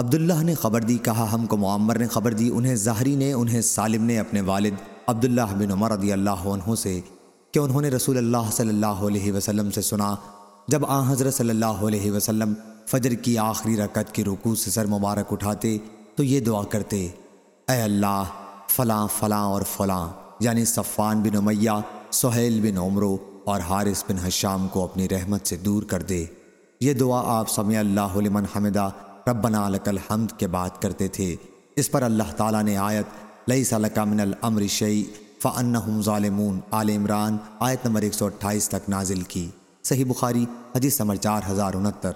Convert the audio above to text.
عبداللہ نے خبر دی، کہا، ہم کو معمر نے خبر دی، انہیں ظاہری نے، انہیں سالم نے اپنے والد عبداللہ بن عمر رضی اللہ عنہ سے کہ انہوں نے رسول اللہ صلی اللہ علیہ وسلم سے سنا، جب آ حضرت صلی اللہ علیہ وسلم فجر کی آخری رکعت کی رکوع سے سر مبارک اٹھاتے، تو یہ دعا کرتے، اے اللہ، فلاں فلاں اور فلاں یعنی صفان بن امیہ، سہیل بن عمرو اور حارث بن حشام کو اپنی رحمت سے دور کر دے۔ یہ دعا آپ سمع اللہ لمن حمدہ ربنا لک الحمد کے بات کرتے تھے۔ اس پر اللہ تعالیٰ نے آیت لئی لک من الامر شعی فانہم ظالمون۔ آل عمران آیت نمبر 128 تک نازل کی۔ صحیح بخاری، حدیث نمبر چار ہزار انہتر۔